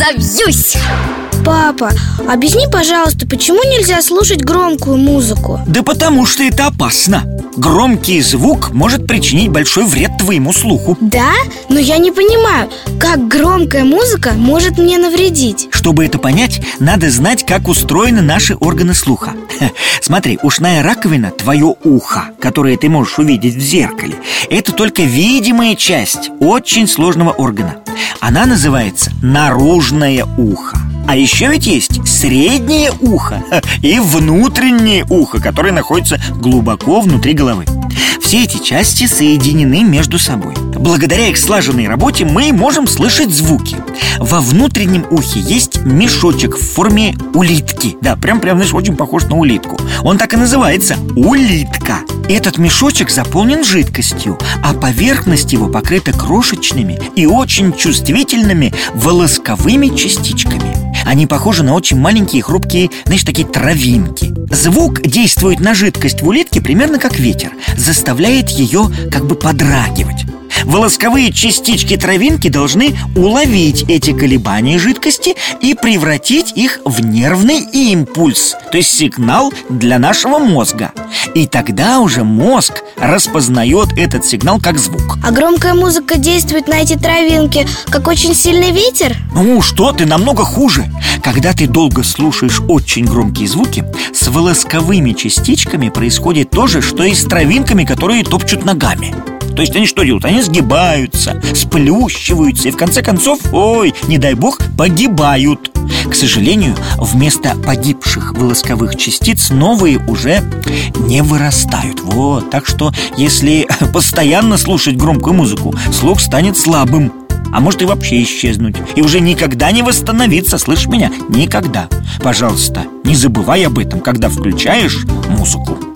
разобьюсь Папа, объясни, пожалуйста, почему нельзя слушать громкую музыку? Да потому что это опасно. Громкий звук может причинить большой вред твоему слуху. Да? Но я не понимаю, как громкая музыка может мне навредить? Чтобы это понять, надо знать, как устроены наши органы слуха. Смотри, ушная раковина, твое ухо, которое ты можешь увидеть в зеркале. Это только видимая часть очень сложного органа. Она называется наружное ухо а еще ведь есть среднее ухо и внутреннее ухо, которое находится глубоко внутри головы. Все эти части соединены между собой. Благодаря их слаженной работе мы можем слышать звуки. Во внутреннем ухе есть мешочек в форме улитки. Да, прям-прям, знаешь, очень похож на улитку. Он так и называется – улитка. Этот мешочек заполнен жидкостью, а поверхность его покрыта крошечными и очень чувствительными волосковыми частичками. Они похожи на очень маленькие хрупкие, знаешь, такие травинки. Звук действует на жидкость в улитке примерно как ветер Заставляет ее как бы подрагивать Волосковые частички травинки должны уловить эти колебания жидкости и превратить их в нервный импульс, то есть сигнал для нашего мозга. И тогда уже мозг распознает этот сигнал как звук. А громкая музыка действует на эти травинки, как очень сильный ветер? Ну, что ты, намного хуже Когда ты долго слушаешь очень громкие звуки С волосковыми частичками происходит то же, что и с травинками, которые топчут ногами то есть они что делают? Они сгибаются, сплющиваются и в конце концов, ой, не дай бог, погибают К сожалению, вместо погибших волосковых частиц новые уже не вырастают Вот, так что если постоянно слушать громкую музыку, слух станет слабым а может и вообще исчезнуть И уже никогда не восстановиться, слышишь меня? Никогда Пожалуйста, не забывай об этом, когда включаешь музыку